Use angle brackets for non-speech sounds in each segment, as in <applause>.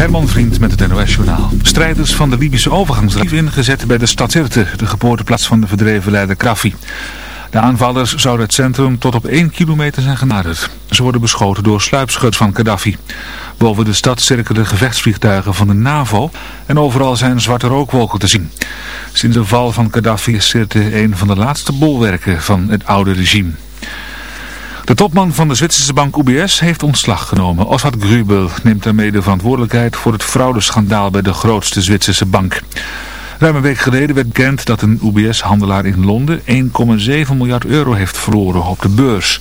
Herman Vriend met het NOS-journaal. Strijders van de Libische overgangsraad ingezet bij de stad Sirte, de geboorteplaats van de verdreven leider Graffi. De aanvallers zouden het centrum tot op 1 kilometer zijn genaderd. Ze worden beschoten door sluipschut van Gaddafi. Boven de stad cirkelen gevechtsvliegtuigen van de NAVO en overal zijn zwarte rookwolken te zien. Sinds de val van Gaddafi is Sirte een van de laatste bolwerken van het oude regime. De topman van de Zwitserse bank UBS heeft ontslag genomen. Oswald Grubel neemt daarmee de verantwoordelijkheid voor het fraudeschandaal bij de grootste Zwitserse bank. Ruim een week geleden werd bekend dat een UBS-handelaar in Londen 1,7 miljard euro heeft verloren op de beurs.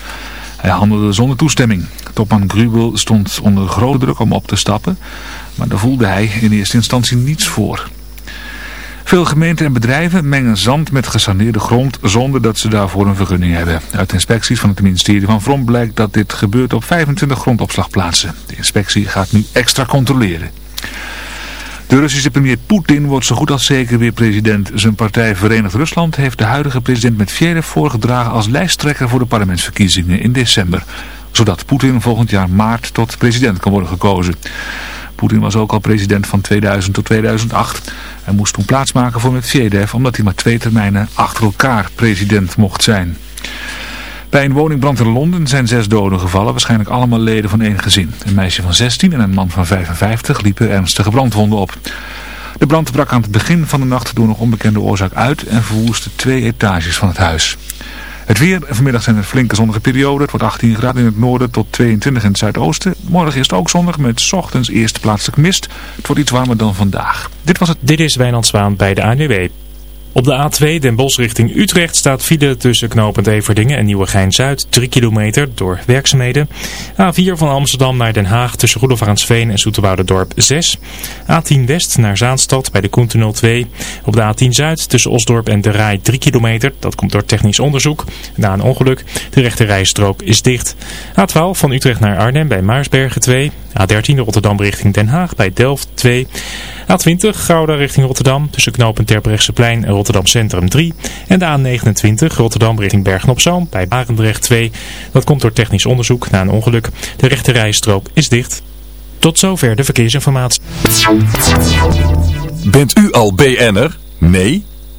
Hij handelde zonder toestemming. Topman Grubel stond onder grote druk om op te stappen, maar daar voelde hij in eerste instantie niets voor. Veel gemeenten en bedrijven mengen zand met gesaneerde grond zonder dat ze daarvoor een vergunning hebben. Uit inspecties van het ministerie van Vrom blijkt dat dit gebeurt op 25 grondopslagplaatsen. De inspectie gaat nu extra controleren. De Russische premier Poetin wordt zo goed als zeker weer president. Zijn partij Verenigd Rusland heeft de huidige president Medvedev voorgedragen als lijsttrekker voor de parlementsverkiezingen in december. Zodat Poetin volgend jaar maart tot president kan worden gekozen. Poetin was ook al president van 2000 tot 2008 en moest toen plaatsmaken voor Medvedev omdat hij maar twee termijnen achter elkaar president mocht zijn. Bij een woningbrand in Londen zijn zes doden gevallen, waarschijnlijk allemaal leden van één gezin. Een meisje van 16 en een man van 55 liepen ernstige brandwonden op. De brand brak aan het begin van de nacht door nog onbekende oorzaak uit en verwoestte twee etages van het huis. Het weer, vanmiddag zijn er flinke zonnige perioden. Het wordt 18 graden in het noorden tot 22 in het zuidoosten. Morgen is het ook zonnig met ochtends eerst plaatselijk mist. Het wordt iets warmer dan vandaag. Dit was het. Dit is Wijnand Zwaan bij de ANWB. Op de A2 Den Bosch richting Utrecht staat file tussen knooppunt Everdingen en Nieuwegein-Zuid 3 kilometer door werkzaamheden. A4 van Amsterdam naar Den Haag tussen Roelofarensveen en Dorp 6. A10 West naar Zaanstad bij de Koentunnel 2. Op de A10 Zuid tussen Osdorp en De Rij 3 kilometer. Dat komt door technisch onderzoek. Na een ongeluk. De rechte rijstrook is dicht. A12 van Utrecht naar Arnhem bij Maarsbergen 2. A13 Rotterdam richting Den Haag bij Delft 2. A20 Gouda richting Rotterdam tussen knooppunt Terbrechtseplein en Rotterdam Centrum 3. En de A29 Rotterdam richting Bergen-op-Zoom bij Barendrecht 2. Dat komt door technisch onderzoek na een ongeluk. De rechte rijstrook is dicht. Tot zover de verkeersinformatie. Bent u al BN'er? Nee?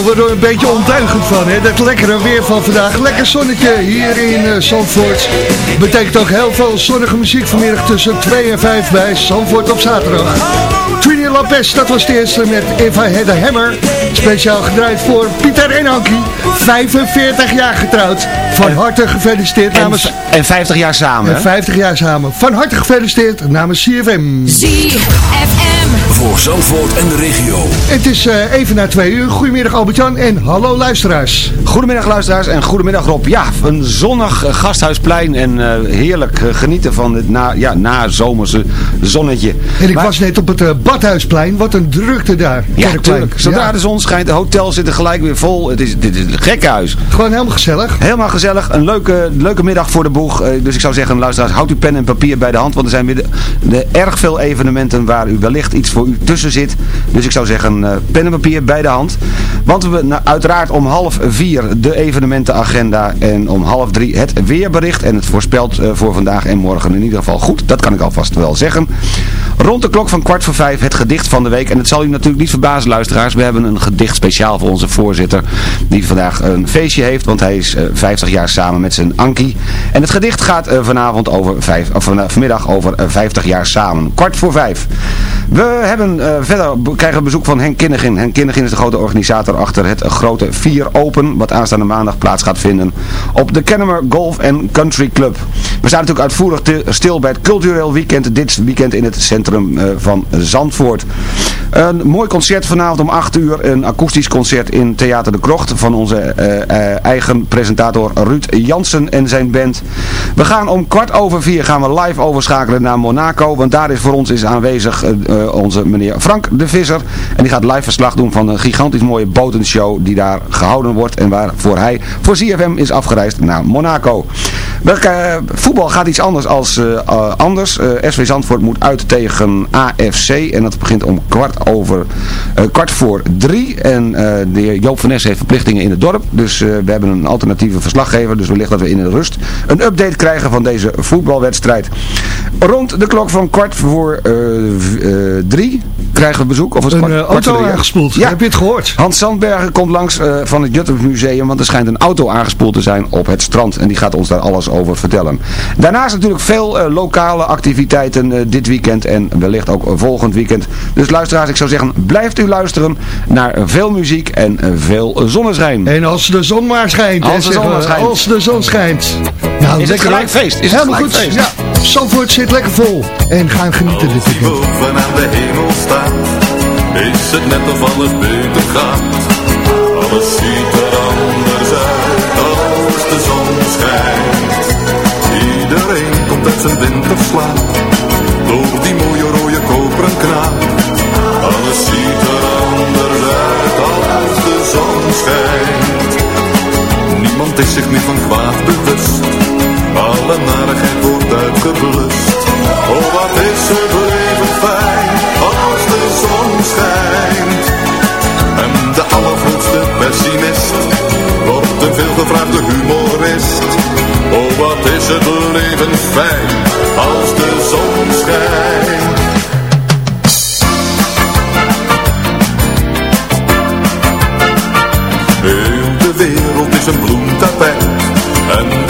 Daar worden we een beetje ontuigend van, hè. Dat lekkere weer van vandaag. Lekker zonnetje hier in uh, Zandvoort. Betekent ook heel veel zonnige muziek vanmiddag tussen 2 en 5 bij Zandvoort op zaterdag. Trini Lopez, dat was de eerste met If I Had a Hammer. Speciaal gedraaid voor Pieter en Ankie. 45 jaar getrouwd. Van harte gefeliciteerd namens... En 50 jaar samen. En 50 jaar samen. Van harte gefeliciteerd namens CFM. ZFM. Voor Zandvoort en de regio. Het is uh, even na twee uur. Goedemiddag Albert-Jan en hallo luisteraars. Goedemiddag luisteraars en goedemiddag Rob. Ja, een zonnig uh, gasthuisplein en uh, heerlijk genieten van het na, ja, na zomerse zonnetje. En ik maar, was net op het Badhuisplein. Wat een drukte daar. Ja, tuurlijk. Zodra ja. de zon schijnt, de hotels zitten gelijk weer vol. Het is, dit is een gekkenhuis. Gewoon helemaal gezellig. Helemaal gezellig. Een leuke, leuke middag voor de boeg. dus ik zou zeggen, luisteraars, houd uw pen en papier bij de hand. Want er zijn weer de, de erg veel evenementen waar u wellicht iets voor u tussen zit. Dus ik zou zeggen, uh, pen en papier bij de hand. Want we nou, uiteraard om half vier de evenementenagenda en om half drie het weerbericht. En het voorspelt uh, voor vandaag en morgen in ieder geval goed. Dat kan ik alvast wel zeggen. Rond de klok van kwart voor vijf het gedicht van de week. En het zal u natuurlijk niet verbazen luisteraars. We hebben een gedicht speciaal voor onze voorzitter. Die vandaag een feestje heeft. Want hij is uh, 50 jaar samen met zijn Ankie. En het gedicht gaat vanavond over vijf, of van, vanmiddag over 50 jaar samen. Kwart voor vijf. We hebben uh, verder krijgen bezoek van Henk Kinnegin. Henk Kinnegin is de grote organisator achter het grote 4 Open. Wat aanstaande maandag plaats gaat vinden op de Kennemer Golf Country Club. We staan natuurlijk uitvoerig te, stil bij het cultureel weekend. Dit weekend in het centrum uh, van Zandvoort. Een mooi concert vanavond om 8 uur. Een akoestisch concert in Theater de Krocht van onze uh, eigen presentator Ruud Jansen en zijn band. We gaan om kwart over vier gaan we live overschakelen naar Monaco. Want daar is voor ons is aanwezig onze meneer Frank de Visser. En die gaat live verslag doen van een gigantisch mooie botenshow die daar gehouden wordt. En waarvoor hij voor CFM is afgereisd naar Monaco. Uh, voetbal gaat iets anders als uh, uh, anders. SV Zandvoort moet uit tegen AFC. En dat begint om kwart over kwart voor drie. En de heer Joop van Ness heeft verplichtingen in het dorp. Dus we hebben een alternatieve verslaggever. Dus wellicht dat we in de rust een update krijgen van deze voetbalwedstrijd. Rond de klok van kwart voor drie krijgen we bezoek. Of een uh, auto aangespoeld. Ja. Heb je het gehoord? Hans Sandbergen komt langs uh, van het Jutters Museum. Want er schijnt een auto aangespoeld te zijn op het strand. En die gaat ons daar alles over vertellen. Daarnaast natuurlijk veel uh, lokale activiteiten dit weekend. En wellicht ook volgend weekend. Dus luisteraars, ik zou zeggen, blijft u luisteren naar veel muziek en veel zonneschijn. En als de zon maar schijnt. Als, de zon, maar schijnt. als de zon schijnt. Nou, is het gelijk feest? Is Helemaal het goed. Feest? Ja. Zandvoort zit lekker vol. En gaan genieten dit weekend. boven aan de hemel staat, is het net of alles beter gaat. Alles ziet er anders uit als de zon schijnt. Iedereen komt uit zijn winterslaap, door die mooie rode koperen kraam. Alles ziet er anders uit als de zon schijnt. Niemand is zich meer van kwaad bewust alle narigheid wordt uitgeblust. Oh, wat is het leven fijn als de zon schijnt. En de allergrootste pessimist wordt een veelgevraagde humorist. Oh, wat is het leven fijn als de zon schijnt. Heel de wereld is een bloemtapijt. En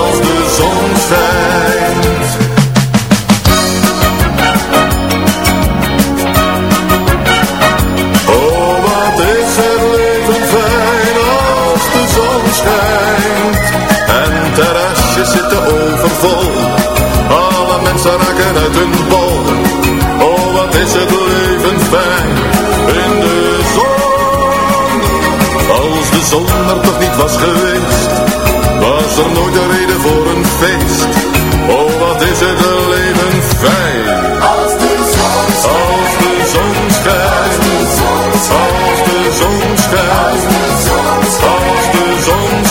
Alle mensen raken uit hun bol. Oh, wat is het leven fijn in de zon. Als de zon er toch niet was geweest, was er nooit een reden voor een feest. Oh, wat is het leven fijn. Als de zon schijnt. Als de zon schijnt. Als de zon schijnt. Als de zon schijnt.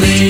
believe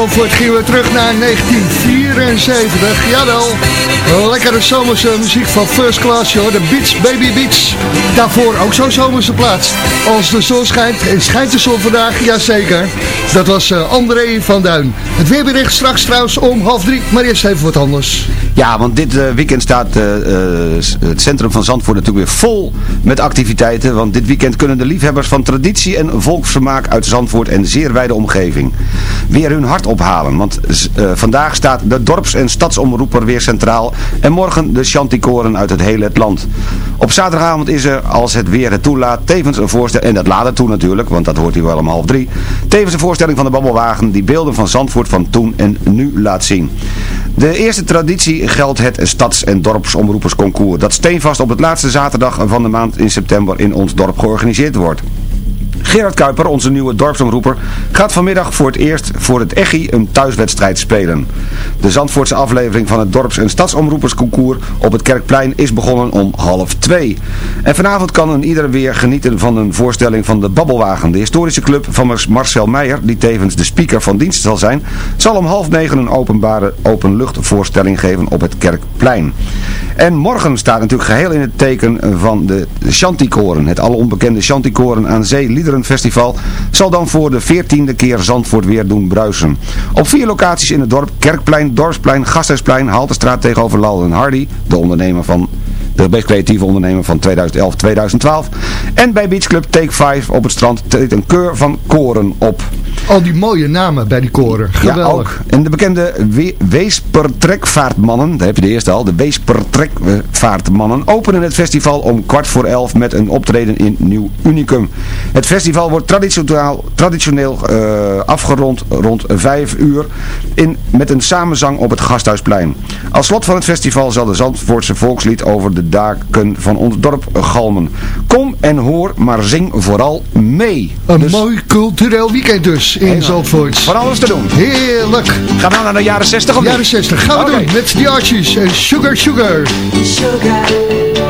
Zandvoort gingen we terug naar 1974. Jawel, lekkere zomerse muziek van First Class, joh. De Beats, Baby Beats. Daarvoor ook zo'n zomerse plaats. Als de zon schijnt, en schijnt de zon vandaag, jazeker. Dat was eh, André van Duin. Het weerbericht straks trouwens om half drie, maar eerst even wat anders. Ja, want dit eh, weekend staat eh, eh, het centrum van Zandvoort natuurlijk weer vol met activiteiten. Want dit weekend kunnen de liefhebbers van traditie en volksvermaak uit Zandvoort en zeer wijde omgeving weer hun hart ophalen. Want vandaag staat de dorps- en stadsomroeper weer centraal en morgen de chanticoren uit het hele het land. Op zaterdagavond is er, als het weer het toelaat, tevens een voorstelling, en dat laat het toe natuurlijk, want dat hoort u wel om half drie, tevens een voorstelling van de Babbelwagen die beelden van Zandvoort van toen en nu laat zien. De eerste traditie geldt het Stads- en Dorpsomroepersconcours, dat steenvast op het laatste zaterdag van de maand in september in ons dorp georganiseerd wordt. Gerard Kuiper, onze nieuwe dorpsomroeper, gaat vanmiddag voor het eerst voor het Echi een thuiswedstrijd spelen. De Zandvoortse aflevering van het dorps- en stadsomroepersconcours op het Kerkplein is begonnen om half twee. En vanavond kan een ieder weer genieten van een voorstelling van de Babbelwagen. De historische club van Marcel Meijer, die tevens de speaker van dienst zal zijn, zal om half negen een openbare openluchtvoorstelling geven op het Kerkplein. En morgen staat natuurlijk geheel in het teken van de Chanticoren, het alle onbekende Chanticoren aan Zee Liederenfestival, zal dan voor de veertiende keer Zandvoort weer doen bruisen. Op vier locaties in het dorp, Kerkplein, Dorpsplein, Gasthuisplein, Haltestraat tegenover Lal en Hardy, de ondernemer van de meest creatieve ondernemer van 2011-2012. En bij Beach Club Take 5 op het strand treedt een keur van koren op. Al die mooie namen bij die koren. Geweldig. Ja, ook. En de bekende we Weespertrekvaartmannen, daar heb je de eerste al, de Weespertrekvaartmannen openen het festival om kwart voor elf met een optreden in Nieuw Unicum. Het festival wordt traditioneel, traditioneel uh, afgerond rond vijf uur in, met een samenzang op het Gasthuisplein. Als slot van het festival zal de Zandvoortse volkslied over de daken van ons dorp galmen. Kom en hoor, maar zing vooral mee. Een dus... mooi cultureel weekend dus in Zandvoort. Van alles te doen. Heerlijk. Gaan we nou naar de jaren 60 of Jaren 60 gaan we okay. doen met de Archies en Sugar Sugar. Sugar.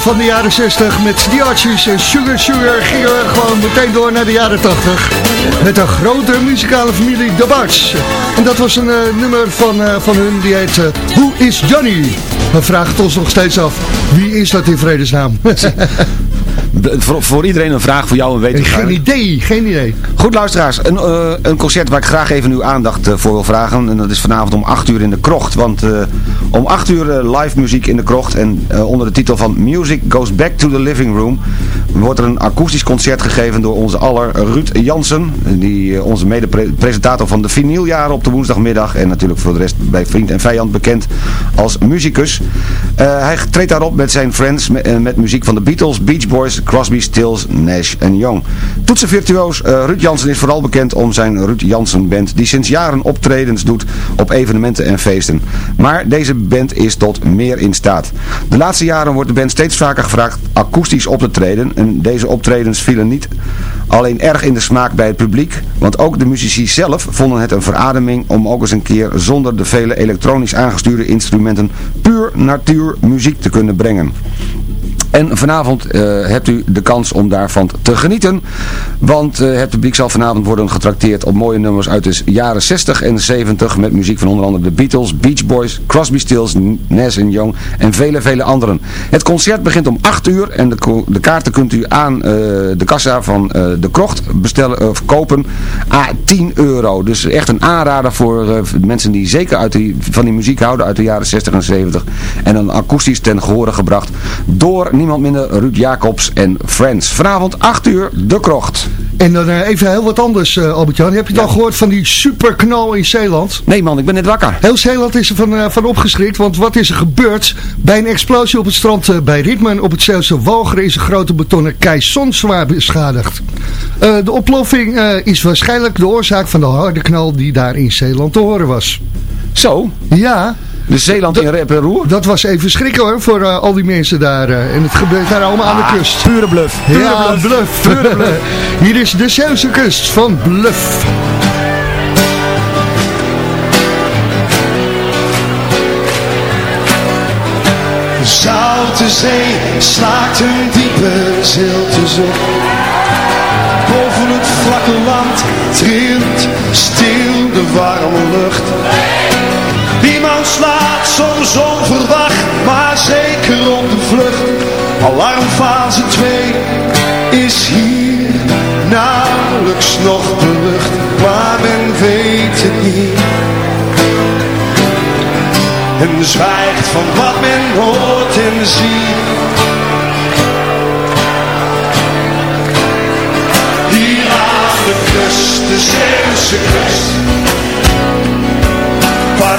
Van de jaren 60 met The Archies en Sugar Sugar gingen we gewoon meteen door naar de jaren 80. Met een grote muzikale familie, The Barts. En dat was een eh, nummer van, eh, van hun, die heet eh, Who is Johnny? We vragen het ons nog steeds af, wie is dat in vredesnaam? <laughs> Voor, voor iedereen een vraag, voor jou een weten. geen idee, geen idee. Goed luisteraars, een, een concert waar ik graag even uw aandacht voor wil vragen. En dat is vanavond om 8 uur in de krocht. Want om 8 uur eh, live muziek in de krocht. En eh, onder de titel van Music Goes Back to the Living Room. Wordt er een akoestisch concert gegeven door onze aller Ruud Jansen. Die eh, onze mede-presentator van de vinyljaren op de woensdagmiddag. En natuurlijk voor de rest bij Vriend en Vijand bekend als muzikus. Eh, hij treedt daarop met zijn friends met, eh, met muziek van de Beatles, Beach Boys, Crosby, Stills, Nash en Young. Toetsenvirtuoos uh, Ruud Jansen is vooral bekend om zijn Ruud Jansen Band, die sinds jaren optredens doet op evenementen en feesten. Maar deze band is tot meer in staat. De laatste jaren wordt de band steeds vaker gevraagd akoestisch op te treden. En deze optredens vielen niet alleen erg in de smaak bij het publiek, want ook de muzici zelf vonden het een verademing om ook eens een keer zonder de vele elektronisch aangestuurde instrumenten puur natuurmuziek te kunnen brengen. En vanavond eh, hebt u de kans om daarvan te genieten. Want eh, het publiek zal vanavond worden getrakteerd op mooie nummers uit de jaren 60 en 70. Met muziek van onder andere de Beatles, Beach Boys, Crosby, Stills, Nas Young en vele, vele anderen. Het concert begint om 8 uur en de, de kaarten kunt u aan eh, de kassa van de krocht bestellen, of kopen a 10 euro. Dus echt een aanrader voor mensen die zeker uit van die muziek houden uit de jaren 60 en 70. En dan akoestisch ten gehore gebracht door niemand minder Ruud Jacobs en Friends. Vanavond 8 uur, de krocht. En dan eh, even heel wat anders, eh, Albert-Jan. Heb je het al gehoord van die superknal in Zeeland? Nee man, ik ben net wakker. Heel Zeeland is er van, eh, van opgeschrikt, want wat is er gebeurd? Bij een explosie op het strand bij Ritmen op het Zeeuwse Walcheren is een grote betonnen keison zwaar beschadigd. De oploffing is waarschijnlijk de oorzaak van de harde knal die daar in Zeeland te horen was. Zo? Ja. De Zeeland in rep en roer? Dat was even schrikken hoor, voor eh, al die mensen daar. eh, en het gebeurt daar allemaal aan de kust. Pure bluff. Pure ja, bluff. bluff. Pure bluff. <laughs> Hier is de Zeeuwse kust van Bluff. De Zoute zee slaakt een diepe zilte zon. Boven het vlakke land trilt stil de warme lucht. Iemand slaat soms onverwacht, maar zeker op de vlucht. Alarmfase 2 is hier nauwelijks nog de lucht, maar men weet het niet. En zwijgt van wat men hoort en ziet. Hier aan de kust, de Zeeuwse kust. Waar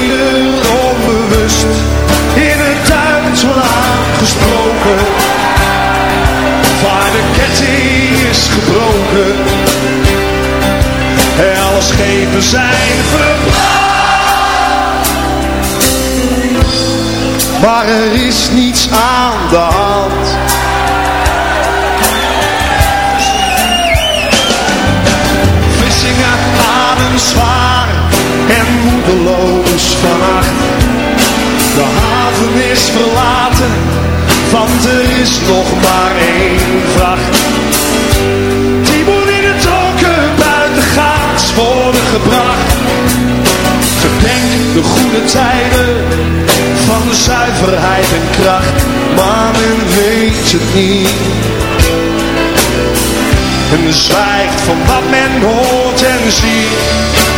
ieder onbewust in het Duits wordt aangesproken, waar de ketting is gebroken en alle schepen zijn verbrand. maar er is niets aan de. Moedeloos vannacht. De haven is verlaten, want er is nog maar één vracht. Die moet in het donker buitengaats worden gebracht. Gedenk de goede tijden van de zuiverheid en kracht, maar men weet het niet. En zwijgt van wat men hoort en ziet.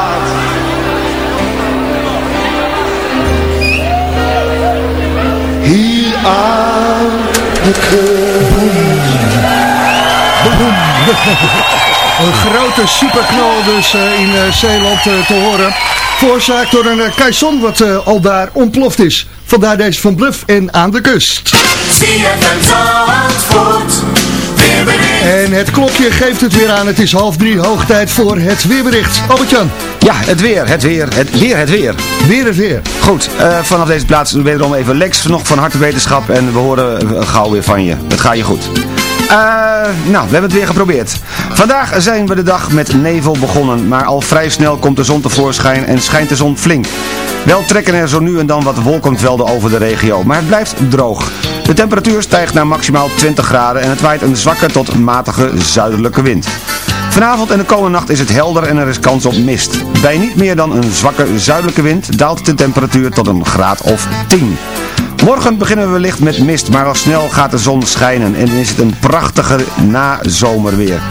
Hier aan de kust Een grote superknal dus eh, in eh, Zeeland eh, te horen. Veroorzaakt door een caisson wat al daar ontploft is. Vandaar deze van Bluff en aan de kust. En het klokje geeft het weer aan. Het is half drie, hoog tijd voor het weerbericht. Albert-Jan. Ja, het weer, het weer, het weer, het weer. Weer het weer. Goed, eh, vanaf deze plaats wederom even Lex, nog van harte wetenschap en we horen eh, gauw weer van je. Het gaat je goed. Eh, nou, we hebben het weer geprobeerd. Vandaag zijn we de dag met nevel begonnen, maar al vrij snel komt de zon tevoorschijn en schijnt de zon flink. Wel trekken er zo nu en dan wat wolkenvelden over de regio, maar het blijft droog. De temperatuur stijgt naar maximaal 20 graden en het waait een zwakke tot matige zuidelijke wind. Vanavond en de komende nacht is het helder en er is kans op mist. Bij niet meer dan een zwakke zuidelijke wind daalt de temperatuur tot een graad of 10. Morgen beginnen we wellicht met mist, maar al snel gaat de zon schijnen en is het een prachtige nazomerweer.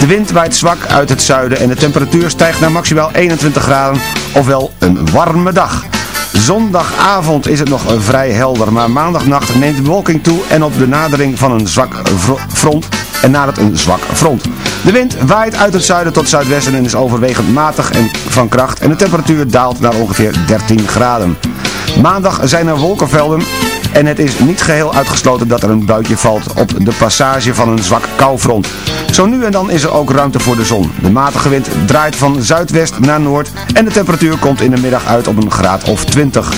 De wind waait zwak uit het zuiden en de temperatuur stijgt naar maximaal 21 graden, ofwel een warme dag. Zondagavond is het nog vrij helder, maar maandagnacht neemt de bewolking toe en op de nadering van een zwak front en nadert een zwak front. De wind waait uit het zuiden tot zuidwesten en is overwegend matig en van kracht en de temperatuur daalt naar ongeveer 13 graden. Maandag zijn er wolkenvelden en het is niet geheel uitgesloten dat er een buitje valt op de passage van een zwak koufront. Zo nu en dan is er ook ruimte voor de zon. De matige wind draait van zuidwest naar noord en de temperatuur komt in de middag uit op een graad of 20.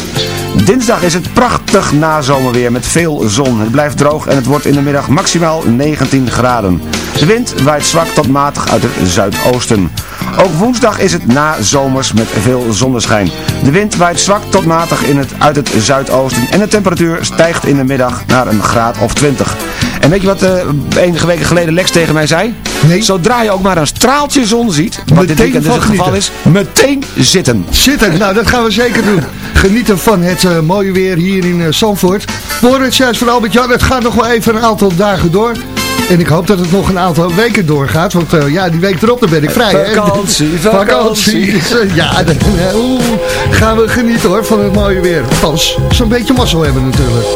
Dinsdag is het prachtig nazomerweer met veel zon. Het blijft droog en het wordt in de middag maximaal 19 graden. De wind waait zwak tot matig uit het zuidoosten. Ook woensdag is het nazomers met veel zonneschijn. De wind waait zwak tot matig in het, uit het zuidoosten en de temperatuur stijgt in de middag naar een graad of 20. En weet je wat eh, enige weken geleden Lex tegen mij zei? Nee. Zodra je ook maar een straaltje zon ziet, wat dit Meteen weekend dus het geval is, meteen zitten. Zitten, nou dat gaan we zeker doen. Genieten van het eh, mooie weer hier in uh, Zandvoort. We horen het juist van Albert-Jan, het gaat nog wel even een aantal dagen door. En ik hoop dat het nog een aantal weken doorgaat. Want eh, ja, die week erop dan ben ik vrij. <laughs> Vakantie, vakantie. vakantie. <laughs> Ja, <laughs> dan gaan we genieten hoor van het mooie weer. Althans, zo'n beetje mazzel hebben natuurlijk.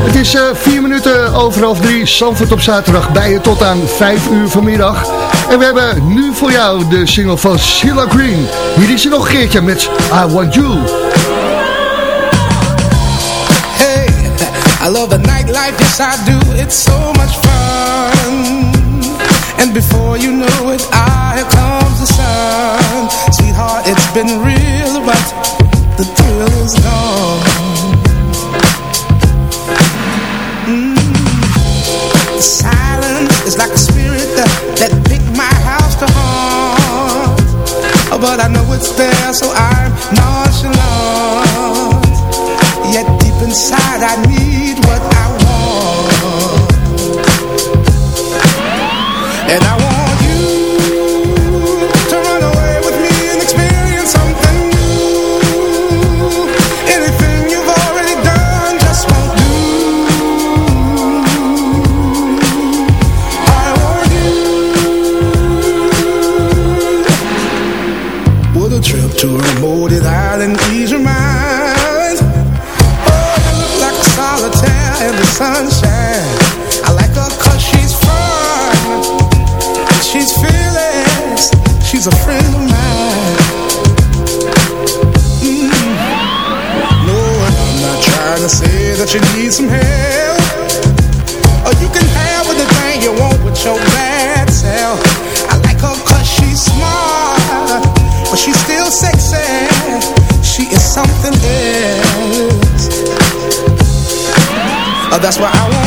Het is vier minuten over half drie. Zandvoort op zaterdag bij je tot aan vijf uur vanmiddag. En we hebben nu voor jou de single van Sheila Green. Hier is ze nog een keertje met I Want You. The yes I do. It's so much fun. And before you know it, here comes the sun. Sweetheart, it's been real, but the thrill is gone. Mm. The silence is like a spirit that, that picked my house to haunt. Oh, but I know it's there, so I'm nonchalant. Yet deep inside I need need some help. Or you can have you want with your bad self. I like her cause she's smart But she's still sexy. She is something else. Uh, That's why I want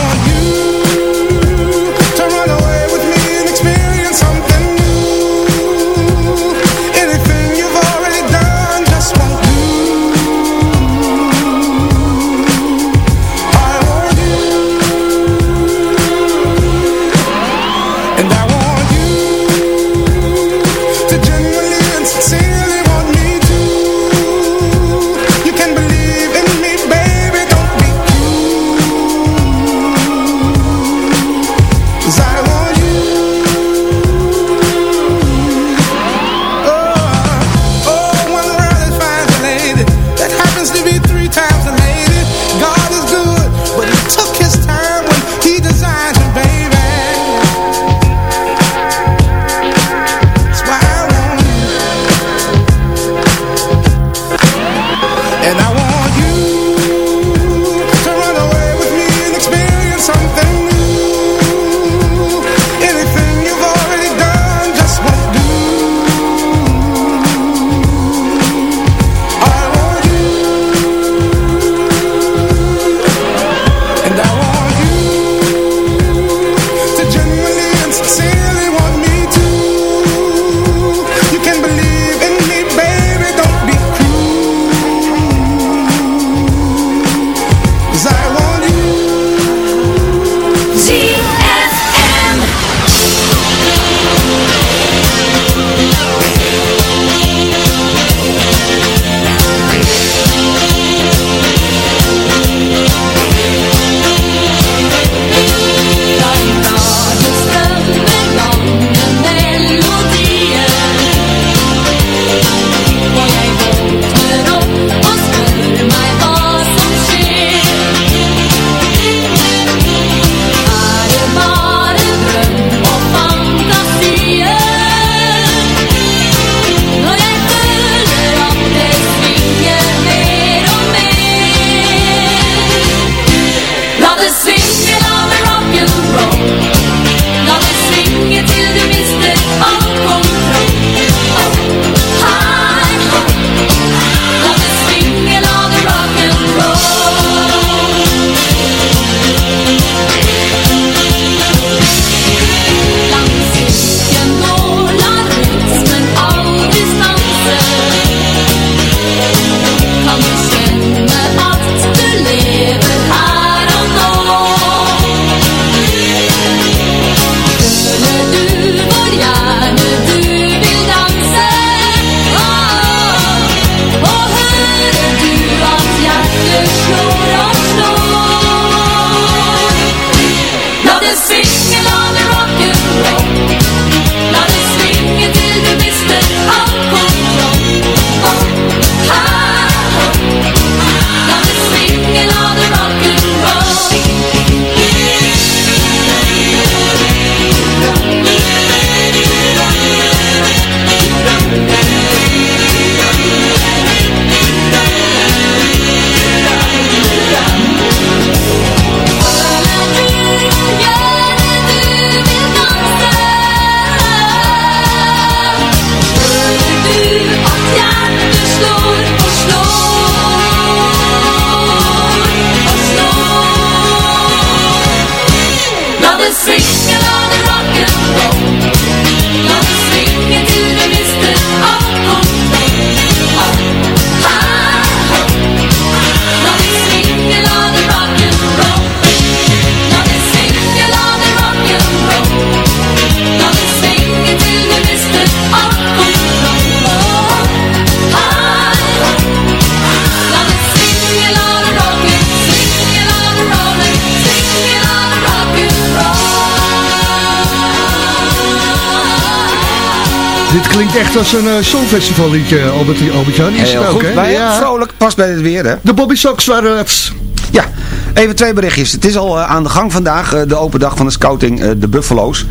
klinkt echt als een uh, songfestivalliedje, Albert, Albert-Jan. Is Heel het ook, goed, hè? maar Ja. vrolijk, past bij het weer, hè? De Bobby Sox waren het. Ja, even twee berichtjes. Het is al eh, aan de gang vandaag, eh, de open dag van de scouting, eh, de Buffalo's.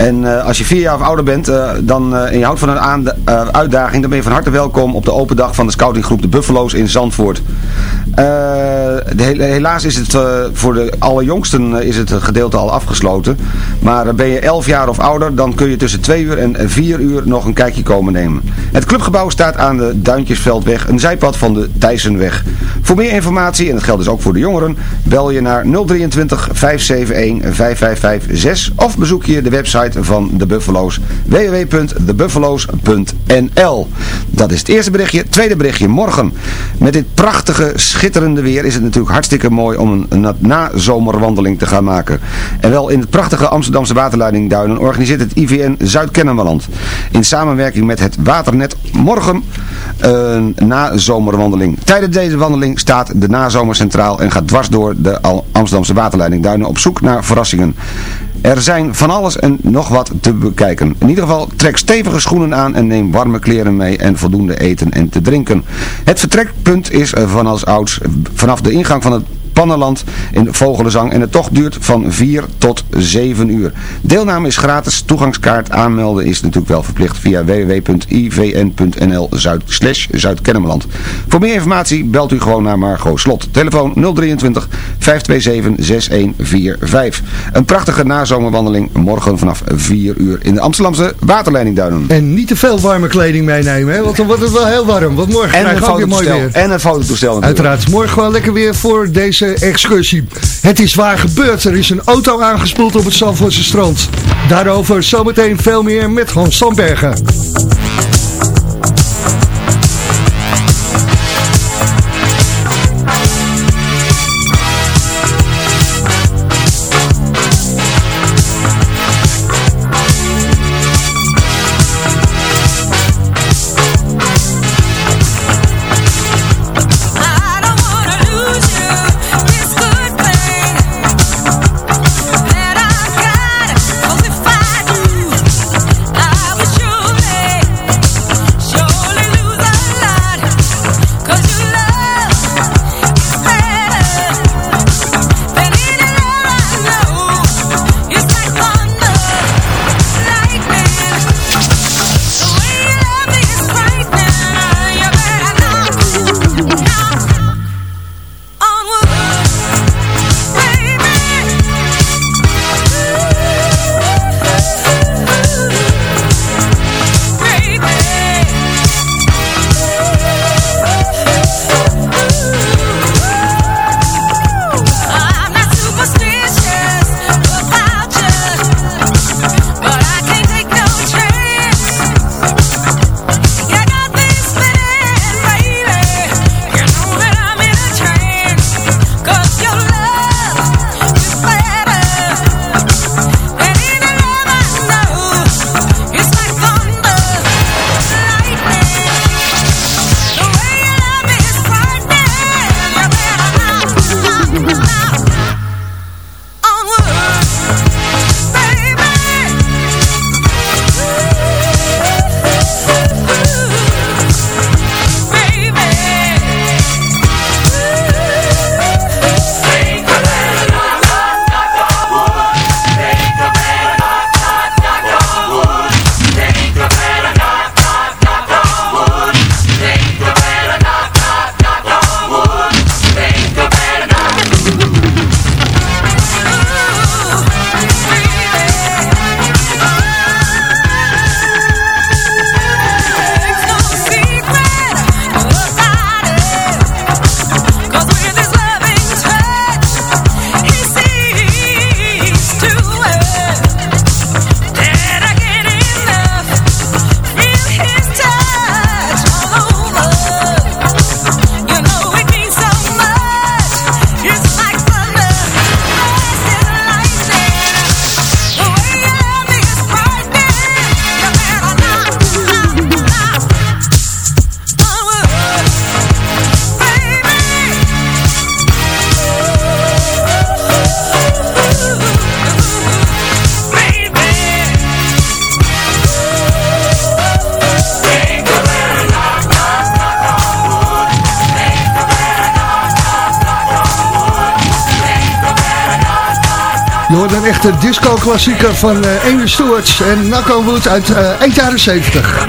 En eh, als je vier jaar of ouder bent eh, dan, eh, en je houdt van een uitdaging, dan ben je van harte welkom op de open dag van de scoutinggroep de Buffalo's in Zandvoort. Helaas is het voor de allerjongsten is het gedeelte al afgesloten. Maar ben je 11 jaar of ouder, dan kun je tussen 2 uur en 4 uur nog een kijkje komen nemen. Het clubgebouw staat aan de Duintjesveldweg, een zijpad van de Thijssenweg. Voor meer informatie, en dat geldt dus ook voor de jongeren, bel je naar 023 571 5556 of bezoek je de website van de Buffalo's www.thebuffalo's.nl Dat is het eerste berichtje. Tweede berichtje, morgen. Met dit prachtige, schitterende weer is het natuurlijk hartstikke mooi om een, nazomerwandeling te gaan maken. En wel in het prachtige Amsterdamse waterleiding Duinen organiseert het IVN Zuid-Kennemerland. In samenwerking met het Waternet morgen een nazomerwandeling. Tijdens deze wandeling staat de nazomer centraal en gaat dwars door de Amsterdamse waterleiding Duinen op zoek naar verrassingen. Er zijn van alles en nog wat te bekijken. In ieder geval trek stevige schoenen aan en neem warme kleren mee en voldoende eten en te drinken. Het vertrekpunt is eh, van als ouds vanaf de ingang van het Pannenland in Vogelenzang en de tocht duurt van 4 tot 7 uur. Deelname is gratis, toegangskaart aanmelden is natuurlijk wel verplicht via www.ivn.nl slash Zuid-Kennemerland. Voor meer informatie belt u gewoon naar Margot Slot. Telefoon 023 527 6145. Een prachtige nazomerwandeling morgen vanaf 4 uur in de Amsterdamse waterleiding Duinen. En niet te veel warme kleding meenemen, hè? want dan wordt het wel heel warm. Want morgen En krijgen een we weer mooi weer. En een fototoestel natuurlijk. Uiteraard, morgen gewoon lekker weer voor deze excursie. Het is waar gebeurd. Er is een auto aangespoeld op het Zandvoortse strand. Daarover zometeen veel meer met Hans Sandbergen. Disco-klassieker van uh, Amy en on Wood uit uh, eind jaren 70.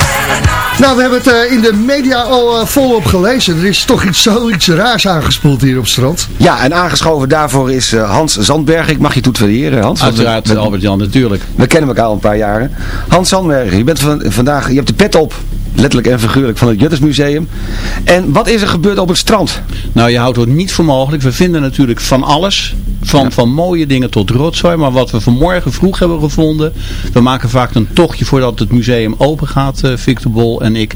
Nou, we hebben het uh, in de media al volop gelezen. Er is toch iets, <laughs> zoiets raars aangespoeld hier op het strand. Ja, en aangeschoven daarvoor is Hans Zandberg. Ik mag je toet vereren, Hans. Uiteraard, Albert-Jan, natuurlijk. We kennen elkaar al een paar jaren. Hans Zandberg, je bent van, vandaag, je hebt de pet op letterlijk en figuurlijk van het Juttersmuseum. En wat is er gebeurd op het strand? Nou, je houdt het niet voor mogelijk. We vinden natuurlijk van alles. Van, van mooie dingen tot rotzooi. Maar wat we vanmorgen vroeg hebben gevonden. We maken vaak een tochtje voordat het museum open gaat, uh, Victor Bol en ik.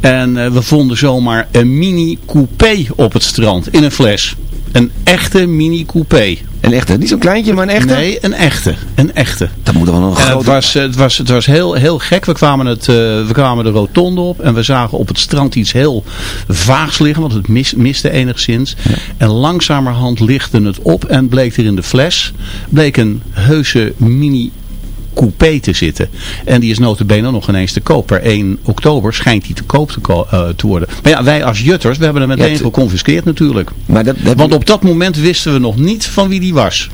En uh, we vonden zomaar een mini coupé op het strand. In een fles. Een echte mini coupé. Een echte? Niet zo'n kleintje, maar een echte? Nee, een echte. Een echte. Dat moet wel een grote... Het was, het was, het was heel, heel gek. We kwamen, het, uh, we kwamen de rotonde op en we zagen op het strand iets heel vaags liggen, want het mis, miste enigszins. Ja. En langzamerhand lichtte het op en bleek er in de fles bleek een heuse mini coupé te zitten. En die is notabene nog ineens te koop. Per 1 oktober schijnt die te koop te, uh, te worden. Maar ja, wij als jutters, we hebben hem meteen ja, geconfiskeerd natuurlijk. Maar dat, dat Want op dat moment wisten we nog niet van wie die was.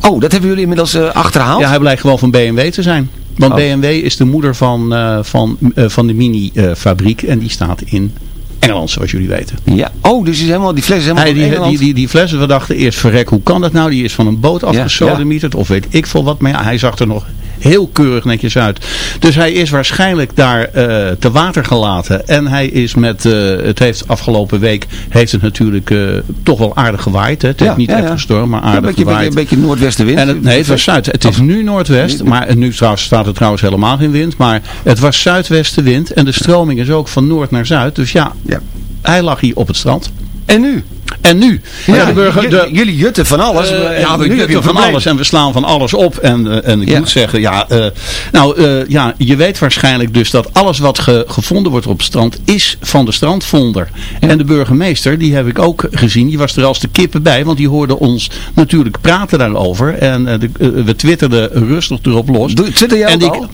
Oh, dat hebben jullie inmiddels uh, achterhaald? Ja, hij blijkt gewoon van BMW te zijn. Want oh. BMW is de moeder van, uh, van, van de mini-fabriek en die staat in Engeland, zoals jullie weten. Ja. Oh, dus is helemaal, die fles is helemaal Hij, die? Die, die, die fles, we dachten eerst, verrek, hoe kan dat nou? Die is van een boot afgesodemieterd, ja, ja. of weet ik veel wat. Maar ja, hij zag er nog heel keurig netjes uit. Dus hij is waarschijnlijk daar uh, te water gelaten. En hij is met, uh, het heeft afgelopen week, heeft het natuurlijk uh, toch wel aardig gewaaid. Hè? Het heeft niet ja, echt ja. gestormd, maar aardig een beetje, gewaaid. Een beetje, noordwestenwind. En het, nee, het was zuid. Het is nu noordwest, maar nu trouwens, staat er trouwens helemaal geen wind. Maar het was zuidwestenwind en de stroming is ook van noord naar zuid. Dus ja, ja. hij lag hier op het strand. En nu? En nu? Ja, de burger, de, jullie jutten van alles. Uh, ja, we jutten van alles en we slaan van alles op. En, uh, en ik ja. moet zeggen, ja, uh, nou, ja, je weet waarschijnlijk dus dat alles wat ge, gevonden wordt op het strand is van de strandvonder. Ja. En de burgemeester, die heb ik ook gezien, die was er als de kippen bij, want die hoorde ons natuurlijk praten daarover. En de, we twitterden rustig erop los. Doe, twitter jij en al?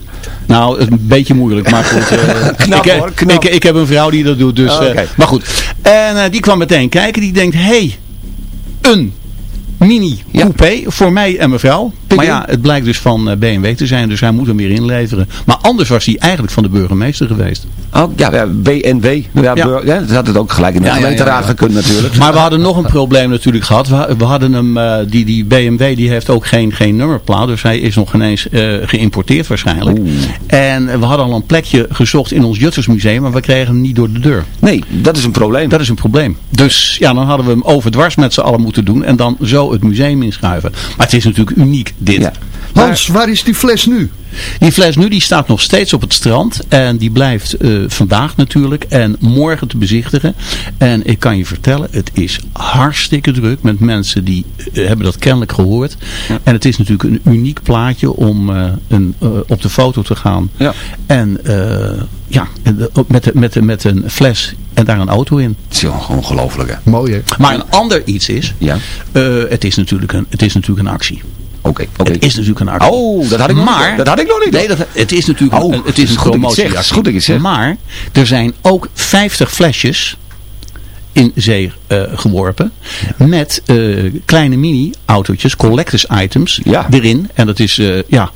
Nou, een beetje moeilijk, maar goed. <laughs> knap, ik, hoor, knap. Ik, ik, heb een vrouw die dat doet, dus, oh, okay. maar goed. En die kwam meteen kijken, die denkt, hé, hey, een mini coupé ja. voor mij en mevrouw. Maar ja, het blijkt dus van BMW te zijn, dus hij moet hem weer inleveren. Maar anders was hij eigenlijk van de burgemeester geweest. Oh, ja, ja BNW. Ja, ja. Dat had het ook gelijk in de ja, gemeenteraad gekund natuurlijk. Maar we hadden nog een probleem natuurlijk gehad. We, we hadden hem, uh, die, die BMW die heeft ook geen, geen nummerplaat, dus hij is nog ineens uh, geïmporteerd waarschijnlijk. Oeh. En we hadden al een plekje gezocht in ons Juttersmuseum, maar we kregen hem niet door de deur. Nee, dat is een probleem. Dat is een probleem. Dus ja, dan hadden we hem overdwars met z'n allen moeten doen en dan zo het museum inschuiven. Maar het is natuurlijk uniek dit. Ja. Hans, maar, waar is die fles nu? Die fles nu die staat nog steeds op het strand. En die blijft uh, vandaag natuurlijk. En morgen te bezichtigen. En ik kan je vertellen, het is hartstikke druk met mensen die uh, hebben dat kennelijk gehoord. Ja. En het is natuurlijk een uniek plaatje om uh, een, op de foto te gaan. Ja. En ja, met, met, met een fles en daar een auto in. Het is ongelooflijk hè. Mooi hè. Maar een ander iets is, ja. het, is natuurlijk een, het is natuurlijk een actie. Oké, okay, okay. Het is natuurlijk een actie. Oh, dat had ik nog maar, niet. Dat had ik nog niet. Nee, dat, het is natuurlijk oh, een, het is een promotieactie. Goed dat je zegt. Maar er zijn ook 50 flesjes in zee uh, geworpen. Ja. Met uh, kleine mini-autootjes, collectors items ja. erin. En dat is, uh, ja.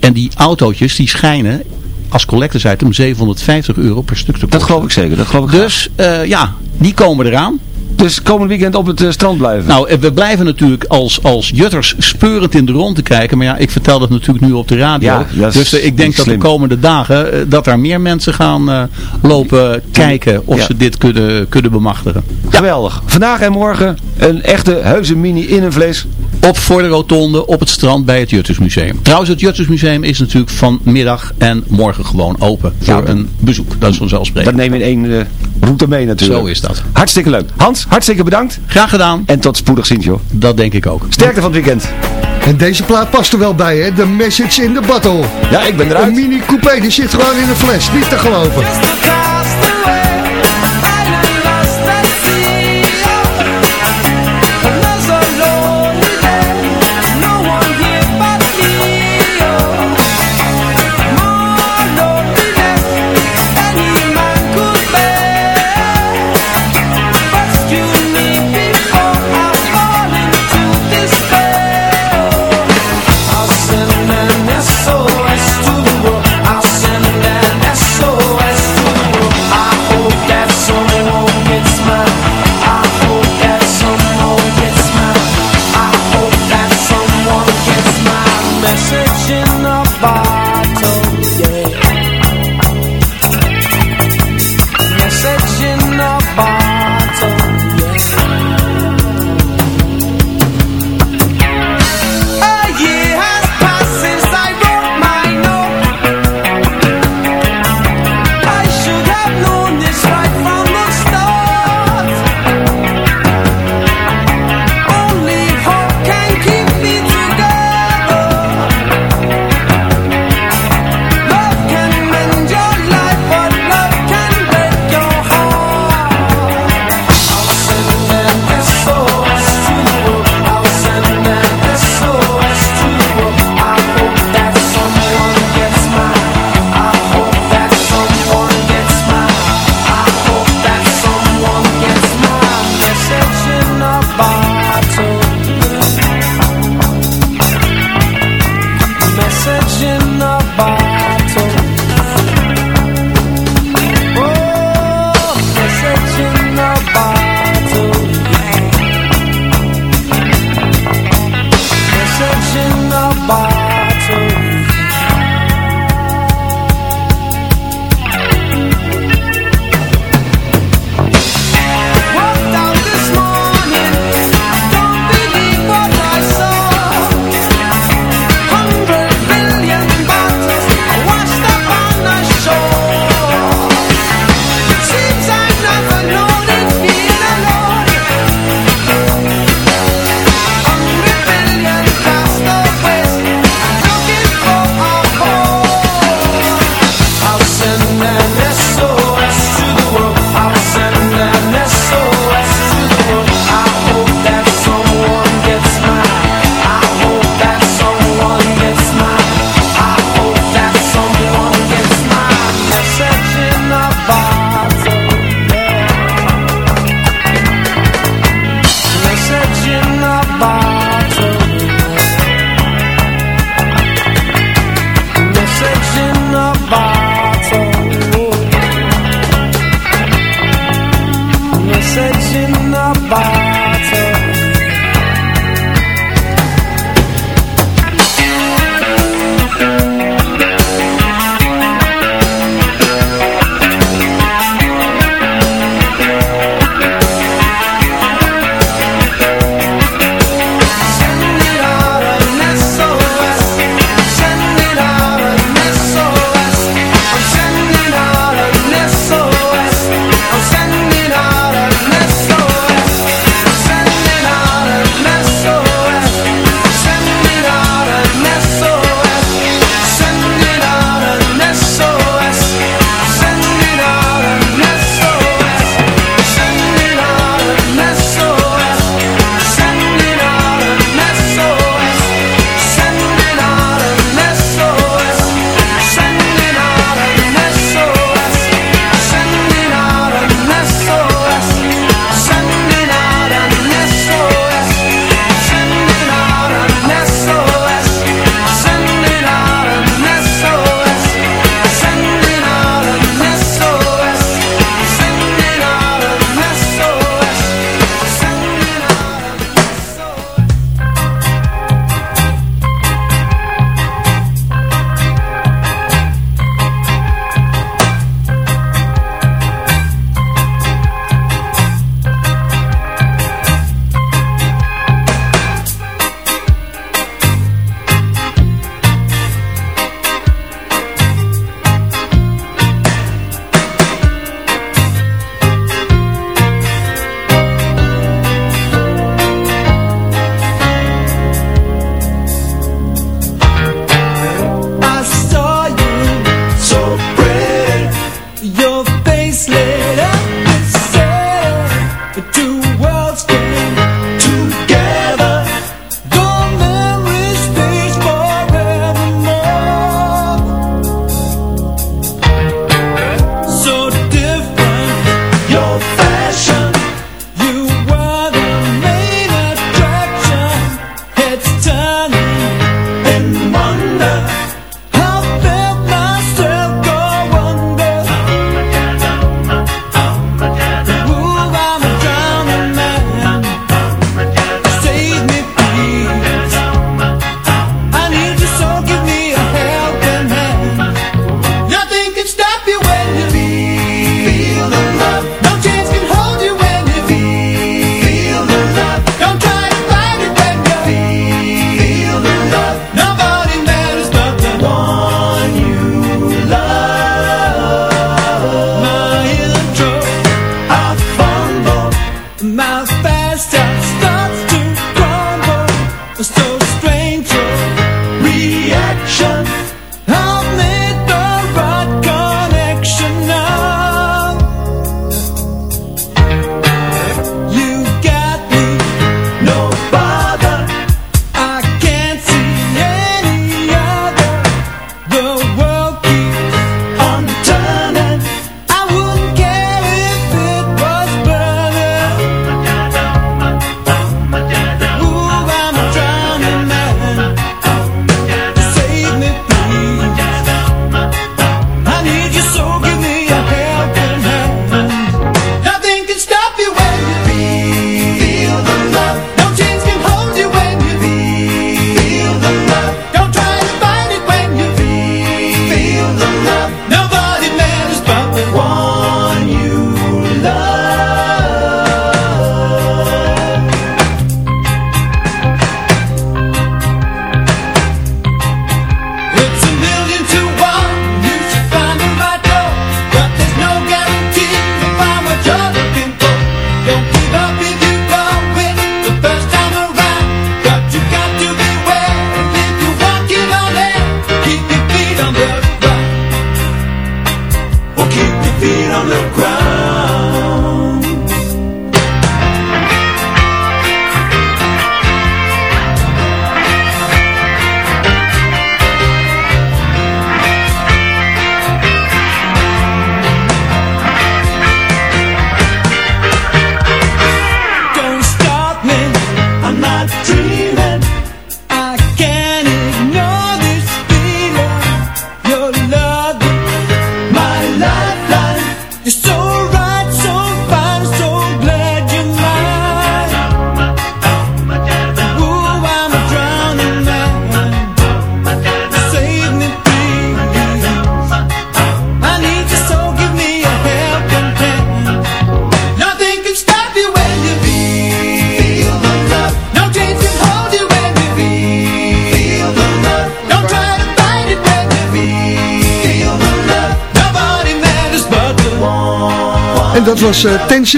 En die autootjes die schijnen als collectors item 750 euro per stuk te kosten. Dat geloof ik zeker. Dat geloof ik dus ja, die komen eraan. Dus komend weekend op het uh, strand blijven? Nou, we blijven natuurlijk als, als jutters speurend in de rond kijken. Maar ja, ik vertel dat natuurlijk nu op de radio. Ja, dus uh, ik denk dat slim. de komende dagen dat er meer mensen gaan lopen kijken of ja. ze dit kunnen, kunnen bemachtigen. Geweldig. Vandaag en morgen een echte heuse mini in een vlees. Op voor de rotonde op het strand bij het Juttersmuseum. Trouwens, het Juttersmuseum is natuurlijk vanmiddag en morgen gewoon open voor ja, een bezoek. Dat is vanzelfsprekend. Dat neem je in één route mee natuurlijk. Zo is dat. Hartstikke leuk. Hans, hartstikke bedankt. Graag gedaan. En tot spoedig ziens joh. Dat denk ik ook. Sterkte van het weekend. En deze plaat past er wel bij hè. The Message in the Bottle. Ja, ik ben eruit. Een mini coupé, die zit gewoon in een fles. Niet te geloven.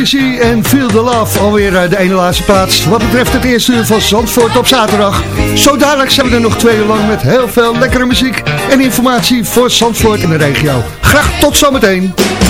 CC en Feel the Love. Alweer uh, de ene laatste plaats. Wat betreft het eerste uur van Zandvoort op zaterdag. Zo dadelijk zijn we er nog twee uur lang met heel veel lekkere muziek en informatie voor Zandvoort in de regio. Graag tot zometeen. Het